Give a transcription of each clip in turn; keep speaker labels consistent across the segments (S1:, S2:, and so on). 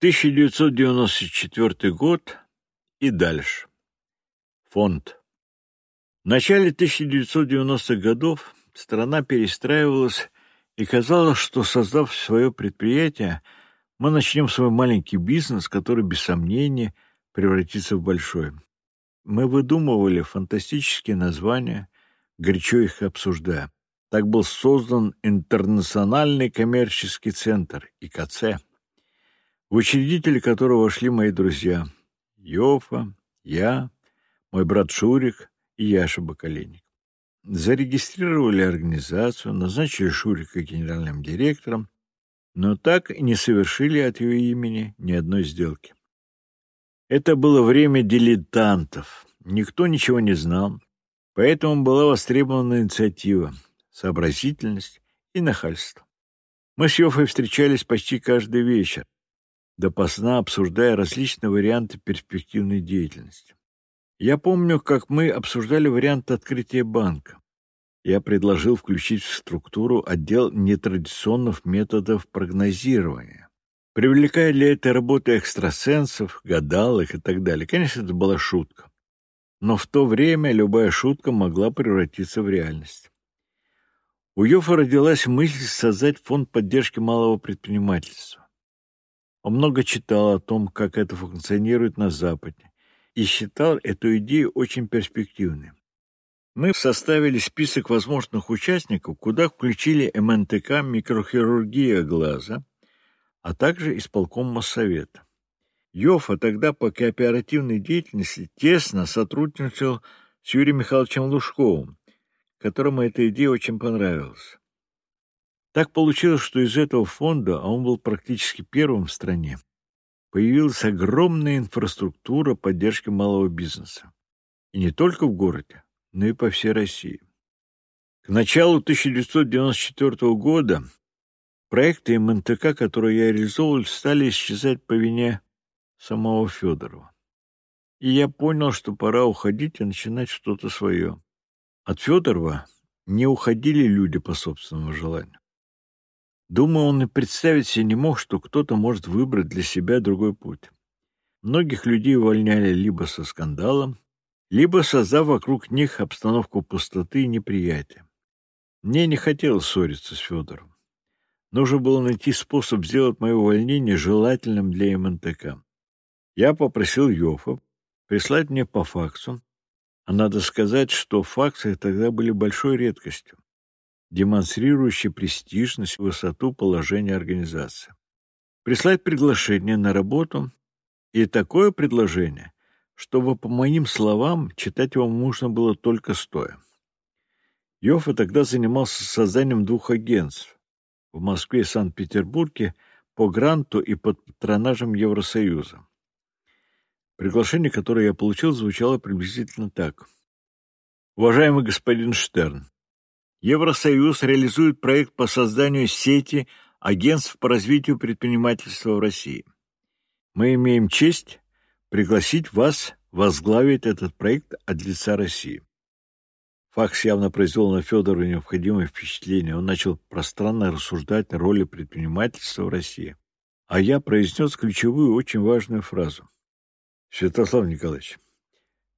S1: 1994 год и дальше. Фонд. В начале 1990-х годов страна перестраивалась, и казалось, что, создав свое предприятие, мы начнем свой маленький бизнес, который, без сомнения, превратится в большой. Мы выдумывали фантастические названия, горячо их обсуждая. Так был создан Интернациональный коммерческий центр, ИКЦ в учредители которого вошли мои друзья Йофа, я, мой брат Шурик и Яша Бакаленник. Зарегистрировали организацию, назначили Шурика генеральным директором, но так и не совершили от ее имени ни одной сделки. Это было время дилетантов, никто ничего не знал, поэтому была востребована инициатива, сообразительность и нахальство. Мы с Йофой встречались почти каждый вечер, допоздна обсуждая различные варианты перспективной деятельности. Я помню, как мы обсуждали вариант открытия банка. Я предложил включить в структуру отдел нетрадиционных методов прогнозирования, привлекая для этой работы экстрасенсов, гадалок и так далее. Конечно, это была шутка. Но в то время любая шутка могла превратиться в реальность. У Йофа родилась мысль создать фонд поддержки малого предпринимательства. Он много читал о том, как это функционирует на Западе, и считал эту идею очень перспективной. Мы составили список возможных участников, куда включили МНТК «Микрохирургия глаза», а также исполком Моссовета. Йофа тогда по кооперативной деятельности тесно сотрудничал с Юрием Михайловичем Лужковым, которому эта идея очень понравилась. Так получилось, что из этого фонда, а он был практически первым в стране, появилась огромная инфраструктура поддержки малого бизнеса. И не только в городе, но и по всей России. К началу 1994 года проекты МНТК, которые я реализовывал, стали исчезать по вине самого Федорова. И я понял, что пора уходить и начинать что-то свое. От Федорова не уходили люди по собственному желанию. Думаю, он и представить себе не мог, что кто-то может выбрать для себя другой путь. Многих людей увольняли либо со скандалом, либо создав вокруг них обстановку пустоты и неприятия. Мне не хотелось ссориться с Федором. Нужно было найти способ сделать мое увольнение желательным для МНТК. Я попросил Йофа прислать мне по факсу, а надо сказать, что факсы тогда были большой редкостью демонстрирующий престижность, высоту положения организации. Прислать приглашение на работу и такое предложение, чтобы, по моим словам, читать его можно было только стоя. Йофа тогда занимался созданием двух агентств в Москве и Санкт-Петербурге по гранту и под патронажем Евросоюза. Приглашение, которое я получил, звучало приблизительно так. «Уважаемый господин Штерн, Евросоюз реализует проект по созданию сети агентств по развитию предпринимательства в России. Мы имеем честь пригласить вас возглавить этот проект от лица России. Факс явно произвел на Федора необходимое впечатление. Он начал пространно рассуждать о роли предпринимательства в России. А я произнес ключевую, очень важную фразу. Святослав Николаевич,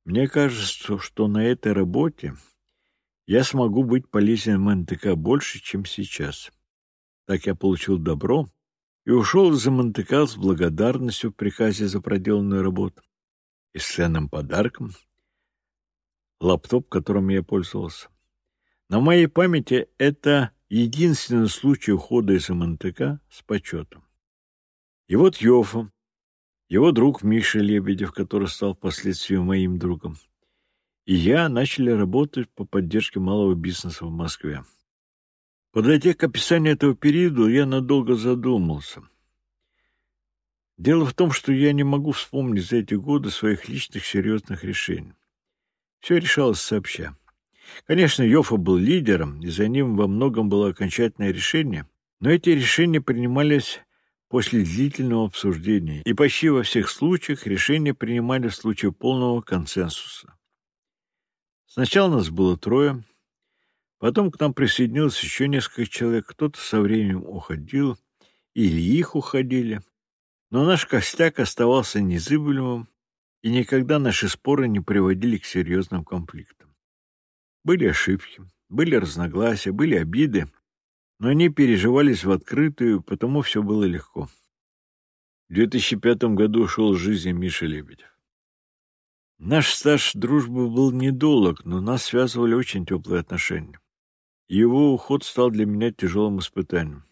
S1: мне кажется, что на этой работе я смогу быть полезен МНТК больше, чем сейчас. Так я получил добро и ушел из МНТК с благодарностью в приказе за проделанную работу и с ценным подарком — лаптоп, которым я пользовался. На моей памяти это единственный случай ухода из МНТК с почетом. И вот Йофа, его друг Миша Лебедев, который стал впоследствии моим другом, и я начали работать по поддержке малого бизнеса в Москве. Подойдя к описанию этого периода, я надолго задумался. Дело в том, что я не могу вспомнить за эти годы своих личных серьезных решений. Все решалось сообща. Конечно, Йофа был лидером, и за ним во многом было окончательное решение, но эти решения принимались после длительного обсуждения, и почти во всех случаях решения принимали в случае полного консенсуса. Сначала нас было трое, потом к нам присоединилось еще несколько человек, кто-то со временем уходил, или их уходили. Но наш костяк оставался незыблемым, и никогда наши споры не приводили к серьезным конфликтам. Были ошибки, были разногласия, были обиды, но они переживались в открытую, потому все было легко. В 2005 году ушел из жизни Миша Лебедев. Наш стаж дружбы был недолг, но нас связывали очень теплые отношения. Его уход стал для меня тяжелым испытанием.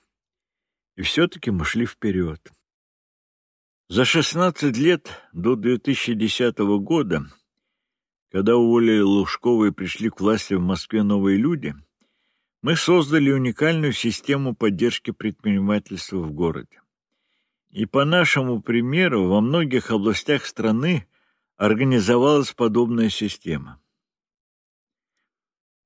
S1: И все-таки мы шли вперед. За 16 лет до 2010 года, когда уволили Лужкова и пришли к власти в Москве новые люди, мы создали уникальную систему поддержки предпринимательства в городе. И по нашему примеру во многих областях страны организовалась подобная система.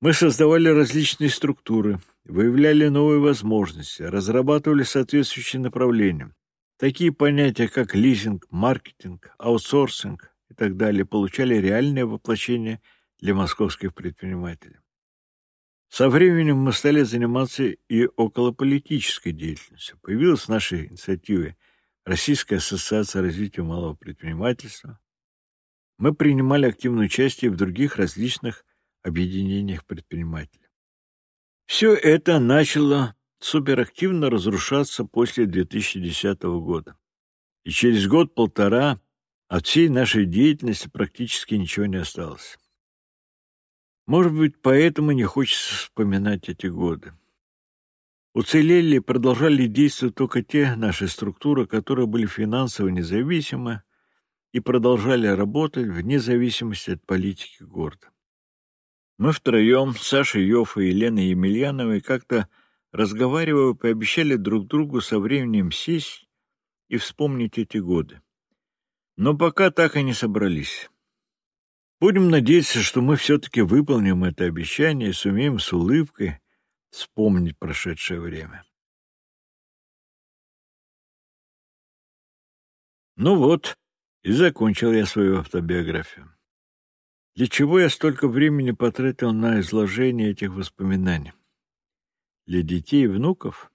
S1: Мы создавали различные структуры, выявляли новые возможности, разрабатывали соответствующие направления. Такие понятия, как лизинг, маркетинг, аутсорсинг и так далее, получали реальное воплощение для московских предпринимателей. Со временем мы стали заниматься и околополитической деятельностью. Появилась наша инициатива Российская ассоциация развития малого предпринимательства. Мы принимали активное участие в других различных объединениях предпринимателей. Все это начало суперактивно разрушаться после 2010 года. И через год-полтора от всей нашей деятельности практически ничего не осталось. Может быть, поэтому не хочется вспоминать эти годы. Уцелели и продолжали действовать только те наши структуры, которые были финансово независимы и продолжали работать вне зависимости от политики города. Мы втроем, Саша Йофа и Елена Емельяновой, как-то разговаривая, пообещали друг другу со временем сесть и вспомнить эти годы. Но пока так и не собрались. Будем надеяться, что мы все-таки выполним это обещание и сумеем с улыбкой вспомнить прошедшее время. Ну вот, и закончил я свою автобиографию. Для чего я столько времени потратил на изложение этих воспоминаний? Для детей и внуков?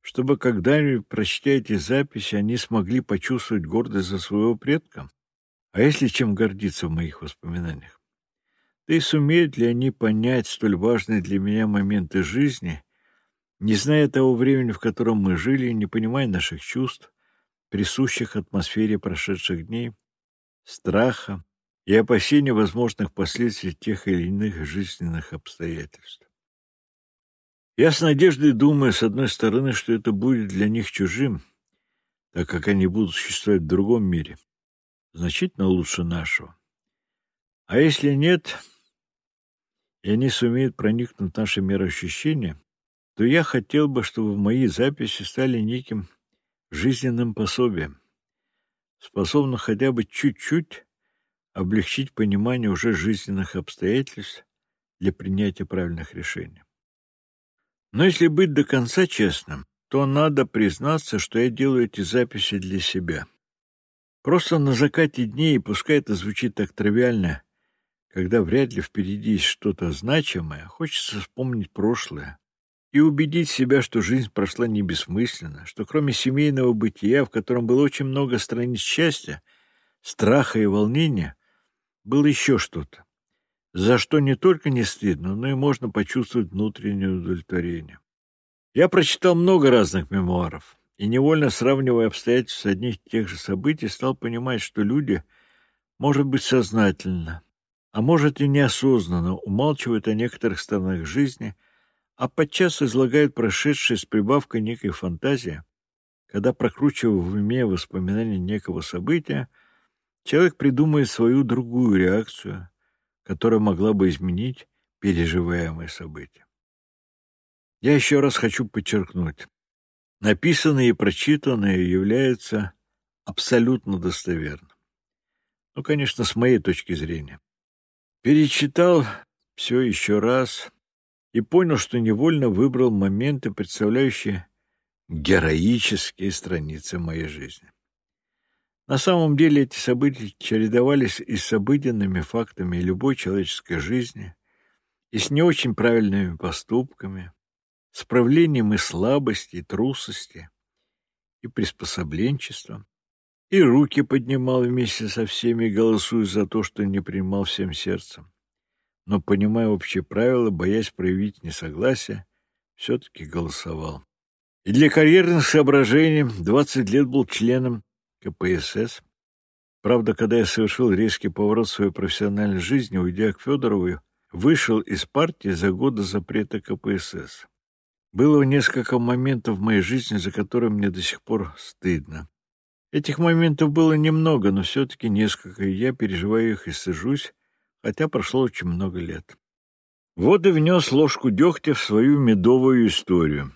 S1: Чтобы когда-нибудь, прочтя эти записи, они смогли почувствовать гордость за своего предка? А если чем гордиться в моих воспоминаниях? Да и сумеют ли они понять столь важные для меня моменты жизни, не зная того времени, в котором мы жили, не понимая наших чувств, присущих атмосфере прошедших дней, страха и опасения возможных последствий тех или иных жизненных обстоятельств. Я с надеждой думаю, с одной стороны, что это будет для них чужим, так как они будут существовать в другом мире, значительно лучше нашего. А если нет, и они сумеют проникнуть в наши мироощущения, то я хотел бы, чтобы мои записи стали неким жизненным пособием, способным хотя бы чуть-чуть облегчить понимание уже жизненных обстоятельств для принятия правильных решений. Но если быть до конца честным, то надо признаться, что я делаю эти записи для себя. Просто на закате дней, пускай это звучит так тривиально, когда вряд ли впереди есть что-то значимое, хочется вспомнить прошлое и убедить себя, что жизнь прошла не бессмысленно, что кроме семейного бытия, в котором было очень много страниц счастья, страха и волнения, было еще что-то, за что не только не стыдно, но и можно почувствовать внутреннее удовлетворение. Я прочитал много разных мемуаров, и, невольно сравнивая обстоятельства одних и тех же событий, стал понимать, что люди, может быть, сознательно, а может и неосознанно умалчивают о некоторых сторонах жизни, а подчас излагают прошедшее с прибавкой некой фантазии, когда, прокручивая в уме воспоминания некого события, человек придумает свою другую реакцию, которая могла бы изменить переживаемое событие. Я еще раз хочу подчеркнуть, написанное и прочитанное является абсолютно достоверным. Ну, конечно, с моей точки зрения. Перечитал все еще раз и понял, что невольно выбрал моменты, представляющие героические страницы моей жизни. На самом деле эти события чередовались и с обыденными фактами любой человеческой жизни, и с не очень правильными поступками, с правлением и слабости, и трусости, и приспособленчество, и руки поднимал вместе со всеми, голосуя за то, что не принимал всем сердцем. Но, понимая общие правила, боясь проявить несогласие, все-таки голосовал. И для карьерных соображений 20 лет был членом КПСС. Правда, когда я совершил резкий поворот в своей профессиональной жизни, уйдя к Федорову, вышел из партии за год до запрета КПСС. Было несколько моментов в моей жизни, за которые мне до сих пор стыдно. Этих моментов было немного, но все-таки несколько, и я переживаю их и сажусь, хотя прошло очень много лет. Вот и внес ложку дегтя в свою медовую историю.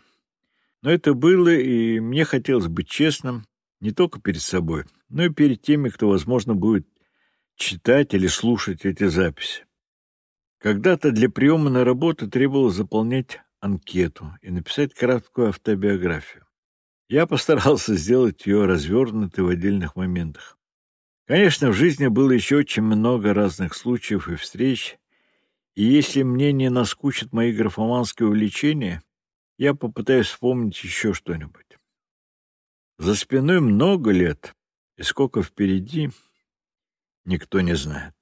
S1: Но это было, и мне хотелось быть честным не только перед собой, но и перед теми, кто, возможно, будет читать или слушать эти записи. Когда-то для приема на работу требовалось заполнять анкету и написать краткую автобиографию. Я постарался сделать ее развернутой в отдельных моментах. Конечно, в жизни было еще очень много разных случаев и встреч, и если мне не наскучат мои графоманские увлечения, я попытаюсь вспомнить еще что-нибудь. За спиной много лет, и сколько впереди, никто не знает.